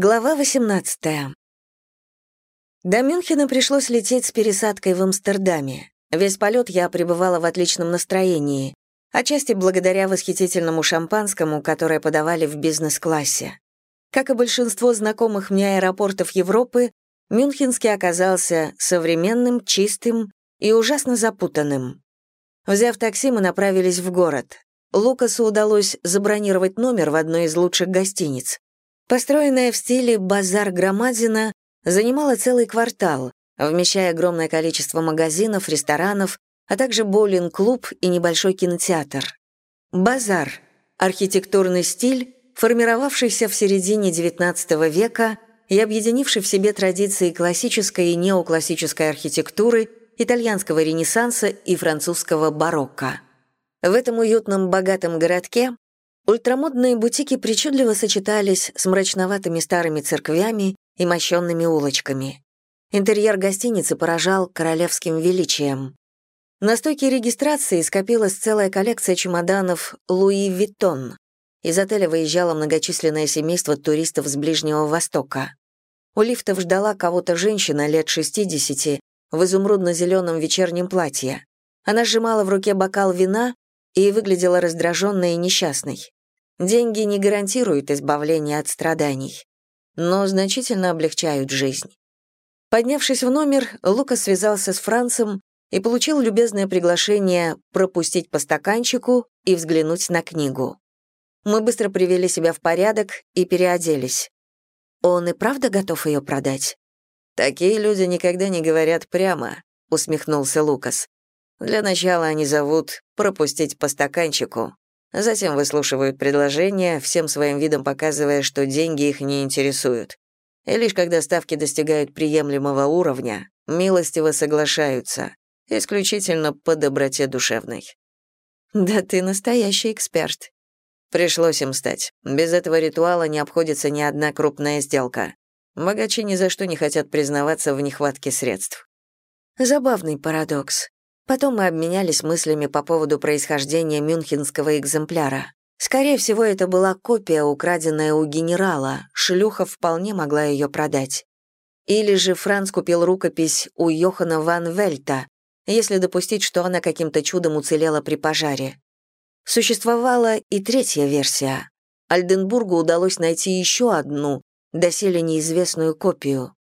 Глава 18. До Мюнхена пришлось лететь с пересадкой в Амстердаме. Весь полет я пребывала в отличном настроении, отчасти благодаря восхитительному шампанскому, которое подавали в бизнес-классе. Как и большинство знакомых мне аэропортов Европы, Мюнхенский оказался современным, чистым и ужасно запутанным. Взяв такси, мы направились в город. Лукасу удалось забронировать номер в одной из лучших гостиниц. Построенная в стиле «базар Громадина», занимала целый квартал, вмещая огромное количество магазинов, ресторанов, а также боулинг-клуб и небольшой кинотеатр. Базар — архитектурный стиль, формировавшийся в середине XIX века и объединивший в себе традиции классической и неоклассической архитектуры, итальянского ренессанса и французского барокко. В этом уютном богатом городке Ультрамодные бутики причудливо сочетались с мрачноватыми старыми церквями и мощенными улочками. Интерьер гостиницы поражал королевским величием. На стойке регистрации скопилась целая коллекция чемоданов «Луи Виттон». Из отеля выезжало многочисленное семейство туристов с Ближнего Востока. У лифтов ждала кого-то женщина лет 60 в изумрудно-зеленом вечернем платье. Она сжимала в руке бокал вина и выглядела раздраженной и несчастной. Деньги не гарантируют избавления от страданий, но значительно облегчают жизнь. Поднявшись в номер, Лука связался с Францем и получил любезное приглашение пропустить по стаканчику и взглянуть на книгу. Мы быстро привели себя в порядок и переоделись. Он и правда готов ее продать? Такие люди никогда не говорят прямо, усмехнулся Лукас. Для начала они зовут пропустить по стаканчику, Затем выслушивают предложения, всем своим видом показывая, что деньги их не интересуют. И лишь когда ставки достигают приемлемого уровня, милостиво соглашаются, исключительно по доброте душевной. «Да ты настоящий эксперт». Пришлось им стать. Без этого ритуала не обходится ни одна крупная сделка. Богачи ни за что не хотят признаваться в нехватке средств. Забавный парадокс. Потом мы обменялись мыслями по поводу происхождения мюнхенского экземпляра. Скорее всего, это была копия, украденная у генерала, шлюха вполне могла ее продать. Или же Франц купил рукопись у Йохана ван Вельта, если допустить, что она каким-то чудом уцелела при пожаре. Существовала и третья версия. Альденбургу удалось найти еще одну, доселе неизвестную копию.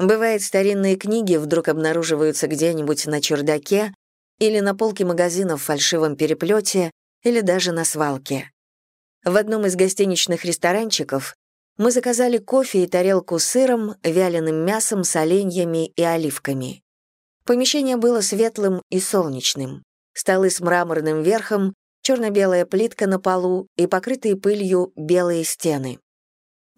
Бывает, старинные книги вдруг обнаруживаются где-нибудь на чердаке или на полке магазина в фальшивом переплете, или даже на свалке. В одном из гостиничных ресторанчиков мы заказали кофе и тарелку с сыром, вяленым мясом, соленьями и оливками. Помещение было светлым и солнечным. Столы с мраморным верхом, черно-белая плитка на полу и покрытые пылью белые стены.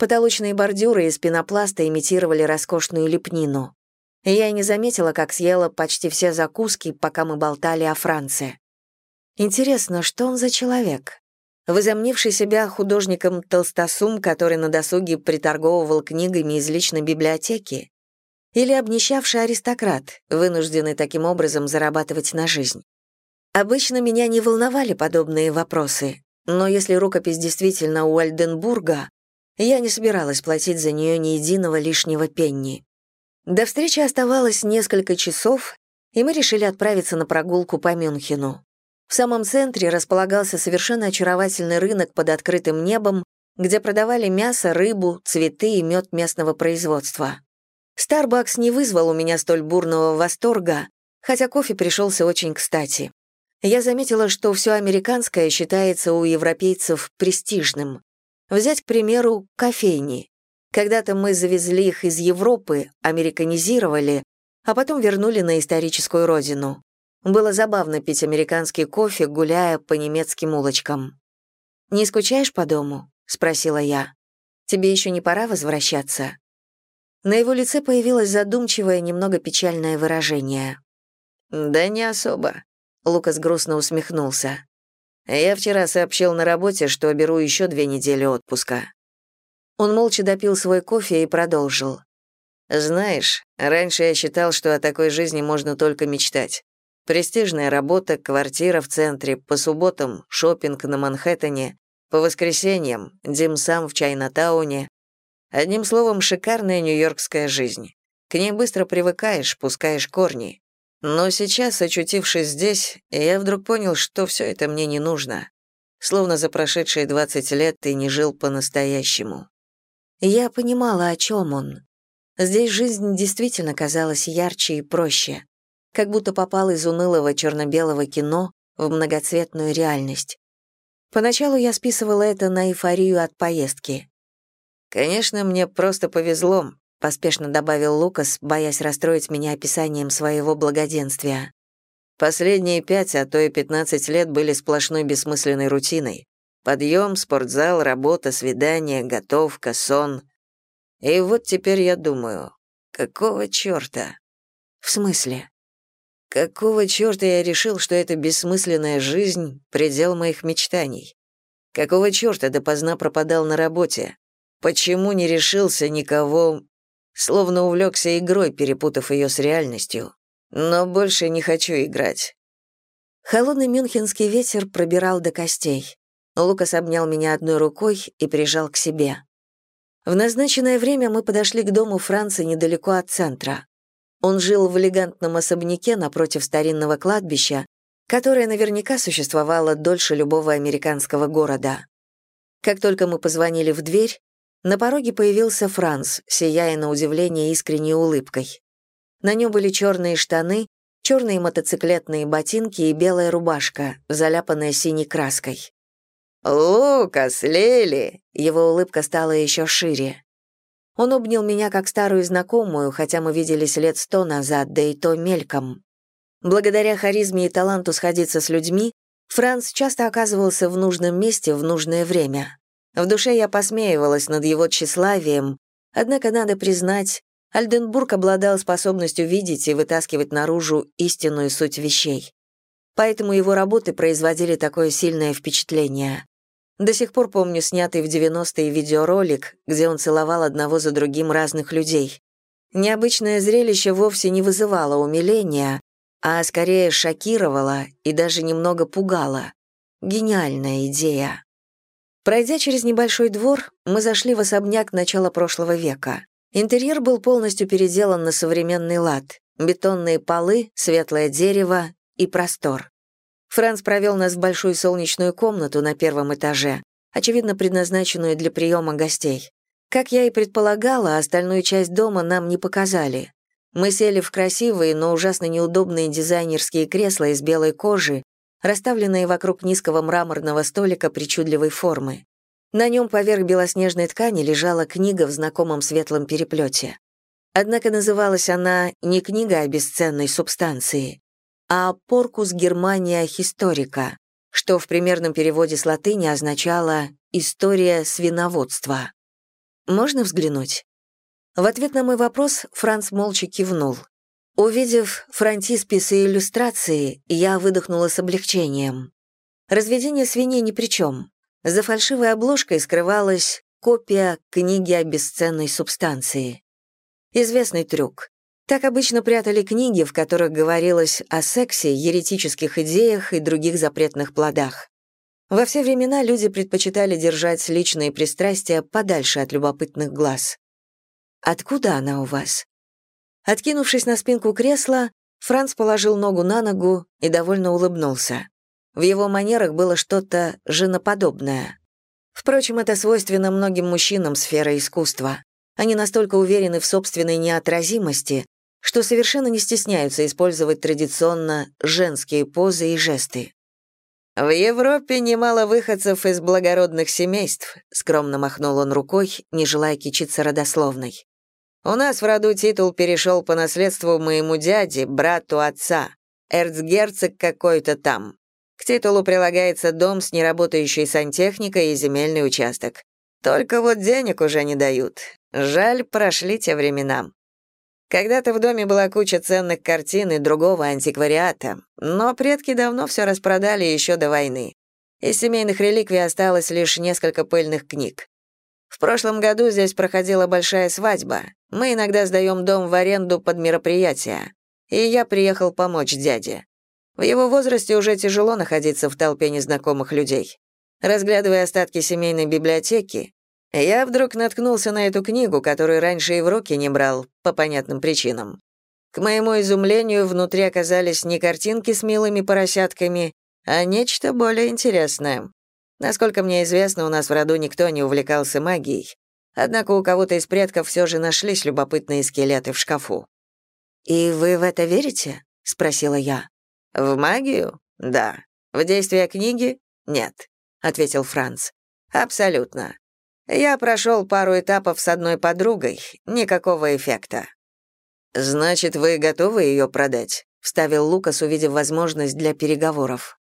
Потолочные бордюры из пенопласта имитировали роскошную лепнину. Я и не заметила, как съела почти все закуски, пока мы болтали о Франции. Интересно, что он за человек? Возомнивший себя художником Толстосум, который на досуге приторговывал книгами из личной библиотеки? Или обнищавший аристократ, вынужденный таким образом зарабатывать на жизнь? Обычно меня не волновали подобные вопросы, но если рукопись действительно у Альденбурга, я не собиралась платить за нее ни единого лишнего пенни. До встречи оставалось несколько часов, и мы решили отправиться на прогулку по Мюнхену. В самом центре располагался совершенно очаровательный рынок под открытым небом, где продавали мясо, рыбу, цветы и мед местного производства. Starbucks не вызвал у меня столь бурного восторга, хотя кофе пришелся очень кстати. Я заметила, что все американское считается у европейцев престижным. Взять, к примеру, кофейни. Когда-то мы завезли их из Европы, американизировали, а потом вернули на историческую родину. Было забавно пить американский кофе, гуляя по немецким улочкам. «Не скучаешь по дому?» — спросила я. «Тебе еще не пора возвращаться?» На его лице появилось задумчивое, немного печальное выражение. «Да не особо», — Лукас грустно усмехнулся. Я вчера сообщил на работе, что беру еще две недели отпуска». Он молча допил свой кофе и продолжил. «Знаешь, раньше я считал, что о такой жизни можно только мечтать. Престижная работа, квартира в центре, по субботам шопинг на Манхэттене, по воскресеньям димсам в Чайнатауне. Одним словом, шикарная нью-йоркская жизнь. К ней быстро привыкаешь, пускаешь корни. Но сейчас, очутившись здесь, я вдруг понял, что все это мне не нужно. Словно за прошедшие 20 лет ты не жил по-настоящему. Я понимала, о чем он. Здесь жизнь действительно казалась ярче и проще, как будто попал из унылого черно-белого кино в многоцветную реальность. Поначалу я списывала это на эйфорию от поездки. «Конечно, мне просто повезло», — поспешно добавил Лукас, боясь расстроить меня описанием своего благоденствия. Последние пять, а то и пятнадцать лет были сплошной бессмысленной рутиной. Подъем, спортзал, работа, свидание, готовка, сон. И вот теперь я думаю, какого чёрта? В смысле? Какого чёрта я решил, что эта бессмысленная жизнь — предел моих мечтаний? Какого чёрта допоздна пропадал на работе? Почему не решился никого... Словно увлекся игрой, перепутав ее с реальностью. Но больше не хочу играть. Холодный мюнхенский ветер пробирал до костей. Лукас обнял меня одной рукой и прижал к себе. В назначенное время мы подошли к дому Франца недалеко от центра. Он жил в элегантном особняке напротив старинного кладбища, которое наверняка существовало дольше любого американского города. Как только мы позвонили в дверь, на пороге появился Франц, сияя на удивление искренней улыбкой. На нем были черные штаны, черные мотоциклетные ботинки и белая рубашка, заляпанная синей краской. «Лукас, Лили!» Его улыбка стала еще шире. Он обнял меня как старую знакомую, хотя мы виделись лет сто назад, да и то мельком. Благодаря харизме и таланту сходиться с людьми, Франц часто оказывался в нужном месте в нужное время. В душе я посмеивалась над его тщеславием, однако надо признать, Альденбург обладал способностью видеть и вытаскивать наружу истинную суть вещей. Поэтому его работы производили такое сильное впечатление. До сих пор помню снятый в 90-е видеоролик, где он целовал одного за другим разных людей. Необычное зрелище вовсе не вызывало умиления, а скорее шокировало и даже немного пугало. Гениальная идея. Пройдя через небольшой двор, мы зашли в особняк начала прошлого века. Интерьер был полностью переделан на современный лад. Бетонные полы, светлое дерево и простор. Франц провел нас в большую солнечную комнату на первом этаже, очевидно предназначенную для приема гостей. Как я и предполагала, остальную часть дома нам не показали. Мы сели в красивые, но ужасно неудобные дизайнерские кресла из белой кожи, расставленные вокруг низкого мраморного столика причудливой формы. На нем поверх белоснежной ткани лежала книга в знакомом светлом переплете. Однако называлась она не книга о бесценной субстанции, а «Поркус Германия Хисторика», что в примерном переводе с латыни означало «история свиноводства». «Можно взглянуть?» В ответ на мой вопрос Франц молча кивнул. Увидев фронтиспис и иллюстрации, я выдохнула с облегчением. Разведение свиней ни при чем. За фальшивой обложкой скрывалась копия книги о бесценной субстанции. Известный трюк. Так обычно прятали книги, в которых говорилось о сексе, еретических идеях и других запретных плодах. Во все времена люди предпочитали держать личные пристрастия подальше от любопытных глаз. «Откуда она у вас?» Откинувшись на спинку кресла, Франц положил ногу на ногу и довольно улыбнулся. В его манерах было что-то женоподобное. Впрочем, это свойственно многим мужчинам сферы искусства. Они настолько уверены в собственной неотразимости, что совершенно не стесняются использовать традиционно женские позы и жесты. «В Европе немало выходцев из благородных семейств», скромно махнул он рукой, не желая кичиться родословной. «У нас в роду титул перешел по наследству моему дяде, брату отца, эрцгерцог какой-то там. К титулу прилагается дом с неработающей сантехникой и земельный участок. Только вот денег уже не дают. Жаль, прошли те времена. Когда-то в доме была куча ценных картин и другого антиквариата, но предки давно все распродали еще до войны. Из семейных реликвий осталось лишь несколько пыльных книг. В прошлом году здесь проходила большая свадьба. Мы иногда сдаем дом в аренду под мероприятия. И я приехал помочь дяде. В его возрасте уже тяжело находиться в толпе незнакомых людей. Разглядывая остатки семейной библиотеки, Я вдруг наткнулся на эту книгу, которую раньше и в руки не брал, по понятным причинам. К моему изумлению, внутри оказались не картинки с милыми поросятками, а нечто более интересное. Насколько мне известно, у нас в роду никто не увлекался магией. Однако у кого-то из предков все же нашлись любопытные скелеты в шкафу. «И вы в это верите?» — спросила я. «В магию? Да. В действие книги? Нет», — ответил Франц. «Абсолютно. Я прошел пару этапов с одной подругой, никакого эффекта». «Значит, вы готовы ее продать?» — вставил Лукас, увидев возможность для переговоров.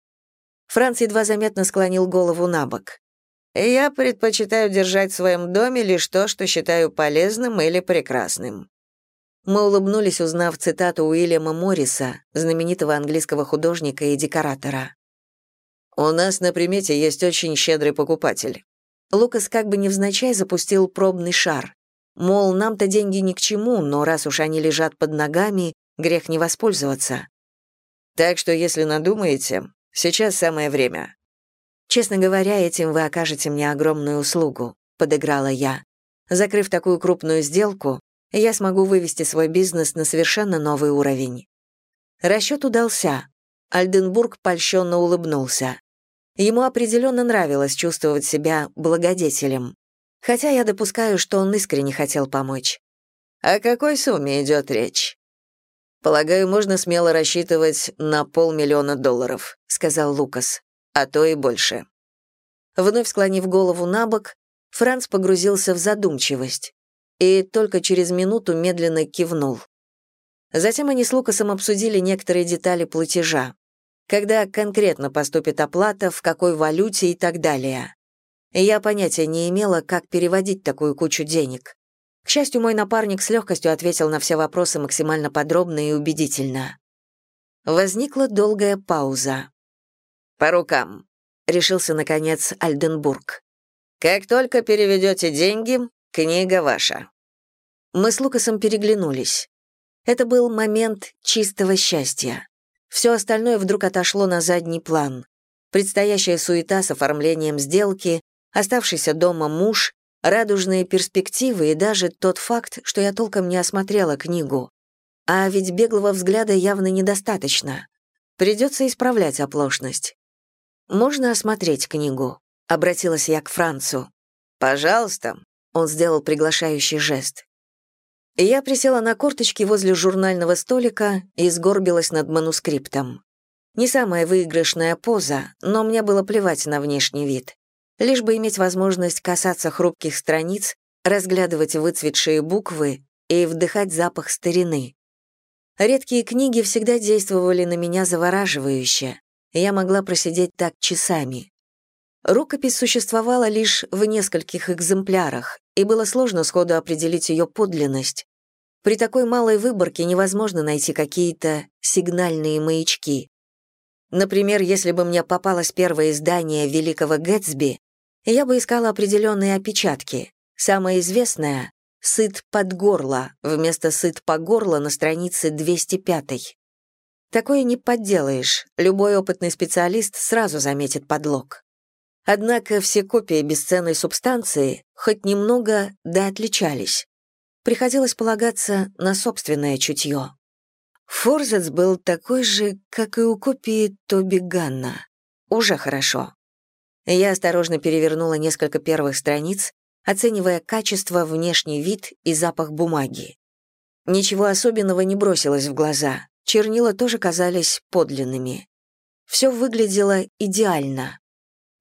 Франц едва заметно склонил голову на бок. «Я предпочитаю держать в своем доме лишь то, что считаю полезным или прекрасным». Мы улыбнулись, узнав цитату Уильяма Морриса, знаменитого английского художника и декоратора. «У нас на примете есть очень щедрый покупатель». Лукас как бы невзначай запустил пробный шар. Мол, нам-то деньги ни к чему, но раз уж они лежат под ногами, грех не воспользоваться. Так что, если надумаете, Сейчас самое время». «Честно говоря, этим вы окажете мне огромную услугу», — подыграла я. «Закрыв такую крупную сделку, я смогу вывести свой бизнес на совершенно новый уровень». Расчет удался. Альденбург польщенно улыбнулся. Ему определенно нравилось чувствовать себя благодетелем. Хотя я допускаю, что он искренне хотел помочь. «О какой сумме идет речь?» «Полагаю, можно смело рассчитывать на полмиллиона долларов», — сказал Лукас, «а то и больше». Вновь склонив голову на бок, Франц погрузился в задумчивость и только через минуту медленно кивнул. Затем они с Лукасом обсудили некоторые детали платежа. Когда конкретно поступит оплата, в какой валюте и так далее. Я понятия не имела, как переводить такую кучу денег. К счастью, мой напарник с легкостью ответил на все вопросы максимально подробно и убедительно. Возникла долгая пауза. «По рукам», — решился, наконец, Альденбург. «Как только переведете деньги, книга ваша». Мы с Лукасом переглянулись. Это был момент чистого счастья. Все остальное вдруг отошло на задний план. Предстоящая суета с оформлением сделки, оставшийся дома муж, радужные перспективы и даже тот факт, что я толком не осмотрела книгу. А ведь беглого взгляда явно недостаточно. Придется исправлять оплошность. «Можно осмотреть книгу?» — обратилась я к Францу. «Пожалуйста», — он сделал приглашающий жест. Я присела на корточки возле журнального столика и сгорбилась над манускриптом. Не самая выигрышная поза, но мне было плевать на внешний вид лишь бы иметь возможность касаться хрупких страниц, разглядывать выцветшие буквы и вдыхать запах старины. Редкие книги всегда действовали на меня завораживающе, я могла просидеть так часами. Рукопись существовала лишь в нескольких экземплярах, и было сложно сходу определить ее подлинность. При такой малой выборке невозможно найти какие-то сигнальные маячки. Например, если бы мне попалось первое издание «Великого Гэтсби», я бы искала определенные опечатки. Самое известное — «Сыт под горло» вместо «Сыт по горло» на странице 205. Такое не подделаешь, любой опытный специалист сразу заметит подлог. Однако все копии бесценной субстанции хоть немного да отличались. Приходилось полагаться на собственное чутье. Форзец был такой же, как и у копии Тоби Ганна. Уже хорошо. Я осторожно перевернула несколько первых страниц, оценивая качество, внешний вид и запах бумаги. Ничего особенного не бросилось в глаза, чернила тоже казались подлинными. Все выглядело идеально.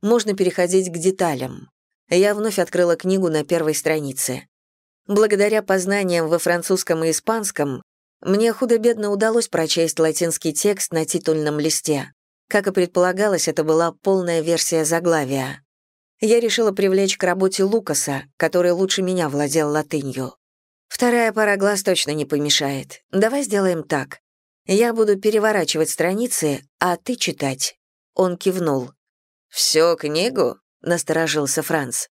Можно переходить к деталям. Я вновь открыла книгу на первой странице. Благодаря познаниям во французском и испанском, мне худо-бедно удалось прочесть латинский текст на титульном листе. Как и предполагалось, это была полная версия заглавия. Я решила привлечь к работе Лукаса, который лучше меня владел латынью. Вторая пара глаз точно не помешает. Давай сделаем так. Я буду переворачивать страницы, а ты читать. Он кивнул. «Всё книгу?» — насторожился Франц.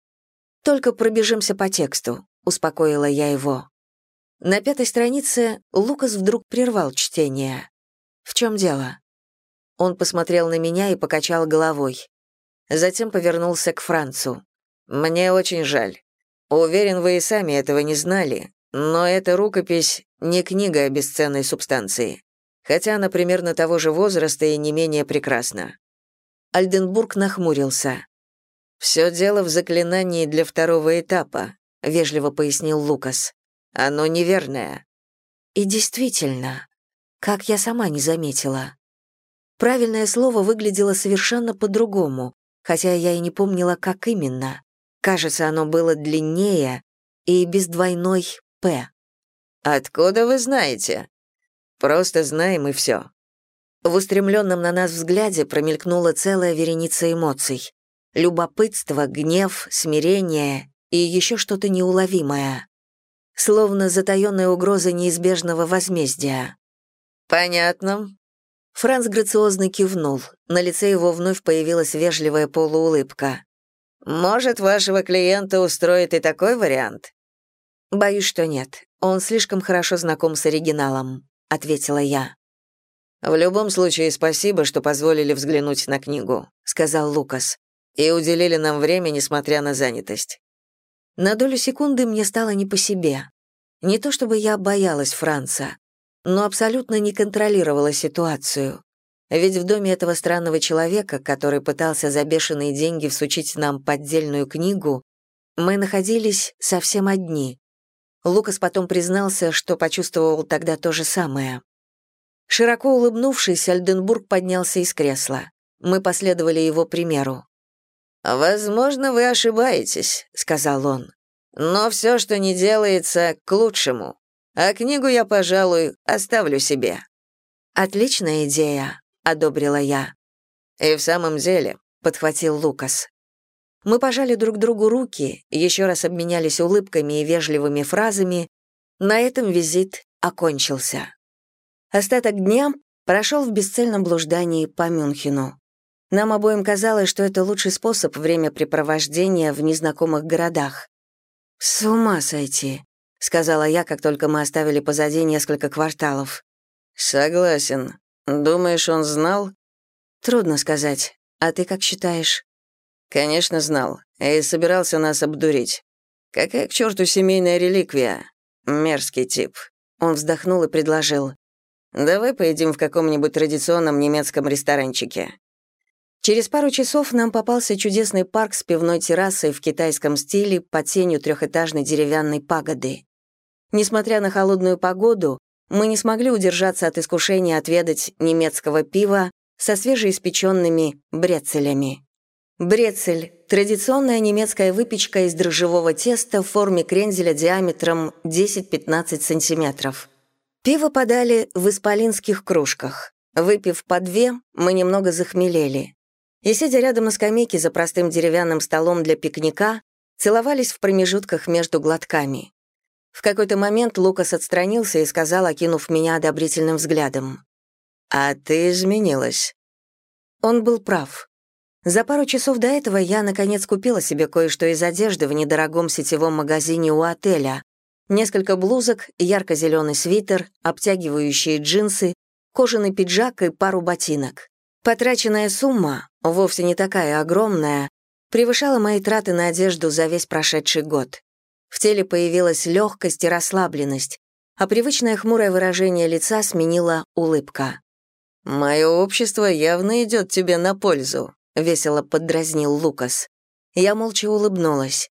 «Только пробежимся по тексту», — успокоила я его. На пятой странице Лукас вдруг прервал чтение. «В чем дело?» Он посмотрел на меня и покачал головой. Затем повернулся к Францу. «Мне очень жаль. Уверен, вы и сами этого не знали, но эта рукопись не книга о бесценной субстанции, хотя она примерно того же возраста и не менее прекрасна. Альденбург нахмурился. «Все дело в заклинании для второго этапа», — вежливо пояснил Лукас. «Оно неверное». И действительно, как я сама не заметила. Правильное слово выглядело совершенно по-другому, хотя я и не помнила, как именно. Кажется, оно было длиннее и без двойной «п». «Откуда вы знаете?» «Просто знаем и все». В устремленном на нас взгляде промелькнула целая вереница эмоций. Любопытство, гнев, смирение и еще что-то неуловимое. Словно затаённая угроза неизбежного возмездия. «Понятно». Франц грациозно кивнул. На лице его вновь появилась вежливая полуулыбка. «Может, вашего клиента устроит и такой вариант?» «Боюсь, что нет. Он слишком хорошо знаком с оригиналом», — ответила я. «В любом случае, спасибо, что позволили взглянуть на книгу», — сказал Лукас, «и уделили нам время, несмотря на занятость». На долю секунды мне стало не по себе. Не то чтобы я боялась Франца, но абсолютно не контролировала ситуацию. Ведь в доме этого странного человека, который пытался за бешеные деньги всучить нам поддельную книгу, мы находились совсем одни. Лукас потом признался, что почувствовал тогда то же самое. Широко улыбнувшись, Альденбург поднялся из кресла. Мы последовали его примеру. «Возможно, вы ошибаетесь», — сказал он. «Но все, что не делается, к лучшему. А книгу я, пожалуй, оставлю себе». «Отличная идея», одобрила я. И в самом деле, подхватил Лукас. Мы пожали друг другу руки, еще раз обменялись улыбками и вежливыми фразами. На этом визит окончился. Остаток дня прошел в бесцельном блуждании по Мюнхену. Нам обоим казалось, что это лучший способ времяпрепровождения в незнакомых городах. «С ума сойти», — сказала я, как только мы оставили позади несколько кварталов. «Согласен», «Думаешь, он знал?» «Трудно сказать. А ты как считаешь?» «Конечно, знал. И собирался нас обдурить. Какая к черту семейная реликвия? Мерзкий тип». Он вздохнул и предложил. «Давай поедим в каком-нибудь традиционном немецком ресторанчике». Через пару часов нам попался чудесный парк с пивной террасой в китайском стиле под тенью трехэтажной деревянной пагоды. Несмотря на холодную погоду, мы не смогли удержаться от искушения отведать немецкого пива со свежеиспеченными брецелями. Брецель — традиционная немецкая выпечка из дрожжевого теста в форме крензеля диаметром 10-15 сантиметров. Пиво подали в исполинских кружках. Выпив по две, мы немного захмелели. И, сидя рядом на скамейке за простым деревянным столом для пикника, целовались в промежутках между глотками. В какой-то момент Лукас отстранился и сказал, окинув меня одобрительным взглядом. «А ты изменилась». Он был прав. За пару часов до этого я, наконец, купила себе кое-что из одежды в недорогом сетевом магазине у отеля. Несколько блузок, ярко-зеленый свитер, обтягивающие джинсы, кожаный пиджак и пару ботинок. Потраченная сумма, вовсе не такая огромная, превышала мои траты на одежду за весь прошедший год. В теле появилась легкость и расслабленность, а привычное хмурое выражение лица сменила улыбка. «Мое общество явно идет тебе на пользу», — весело поддразнил Лукас. Я молча улыбнулась.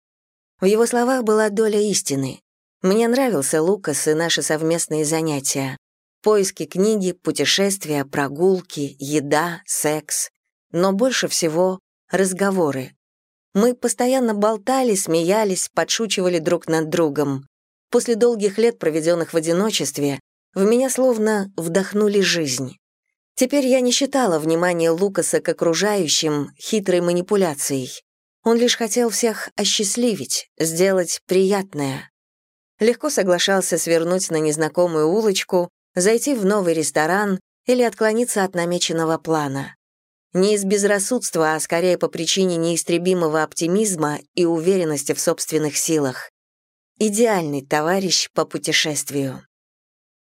В его словах была доля истины. Мне нравился Лукас и наши совместные занятия. Поиски книги, путешествия, прогулки, еда, секс. Но больше всего — разговоры. Мы постоянно болтали, смеялись, подшучивали друг над другом. После долгих лет, проведенных в одиночестве, в меня словно вдохнули жизнь. Теперь я не считала внимание Лукаса к окружающим хитрой манипуляцией. Он лишь хотел всех осчастливить, сделать приятное. Легко соглашался свернуть на незнакомую улочку, зайти в новый ресторан или отклониться от намеченного плана. Не из безрассудства, а скорее по причине неистребимого оптимизма и уверенности в собственных силах. Идеальный товарищ по путешествию.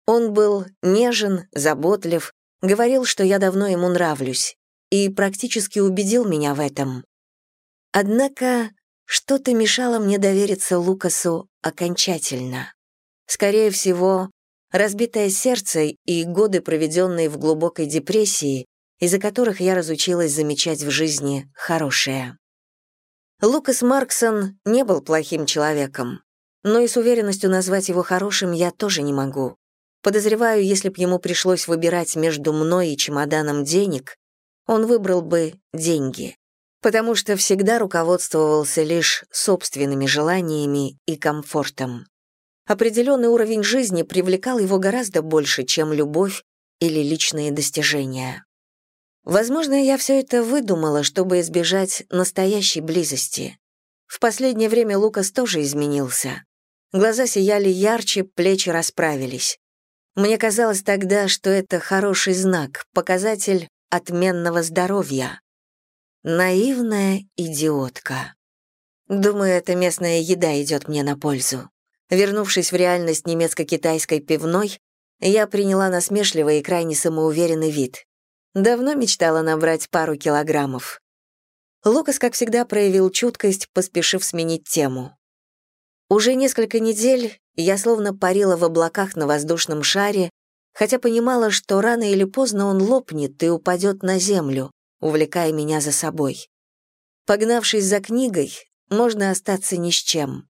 Он был нежен, заботлив, говорил, что я давно ему нравлюсь, и практически убедил меня в этом. Однако Что-то мешало мне довериться Лукасу окончательно. Скорее всего, разбитое сердце и годы, проведенные в глубокой депрессии, из-за которых я разучилась замечать в жизни хорошее. Лукас Марксон не был плохим человеком, но и с уверенностью назвать его хорошим я тоже не могу. Подозреваю, если б ему пришлось выбирать между мной и чемоданом денег, он выбрал бы деньги, потому что всегда руководствовался лишь собственными желаниями и комфортом. Определенный уровень жизни привлекал его гораздо больше, чем любовь или личные достижения. Возможно, я все это выдумала, чтобы избежать настоящей близости. В последнее время Лукас тоже изменился. Глаза сияли ярче, плечи расправились. Мне казалось тогда, что это хороший знак, показатель отменного здоровья. Наивная идиотка. Думаю, эта местная еда идет мне на пользу. Вернувшись в реальность немецко-китайской пивной, я приняла насмешливый и крайне самоуверенный вид. Давно мечтала набрать пару килограммов. Лукас, как всегда, проявил чуткость, поспешив сменить тему. Уже несколько недель я словно парила в облаках на воздушном шаре, хотя понимала, что рано или поздно он лопнет и упадет на землю, увлекая меня за собой. Погнавшись за книгой, можно остаться ни с чем.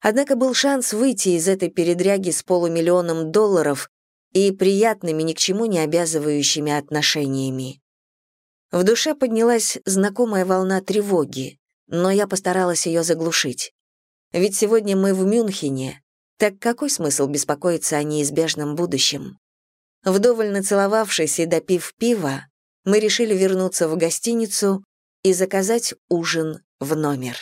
Однако был шанс выйти из этой передряги с полумиллионом долларов и приятными, ни к чему не обязывающими отношениями. В душе поднялась знакомая волна тревоги, но я постаралась ее заглушить. Ведь сегодня мы в Мюнхене, так какой смысл беспокоиться о неизбежном будущем? Вдоволь нацеловавшись и допив пива, мы решили вернуться в гостиницу и заказать ужин в номер.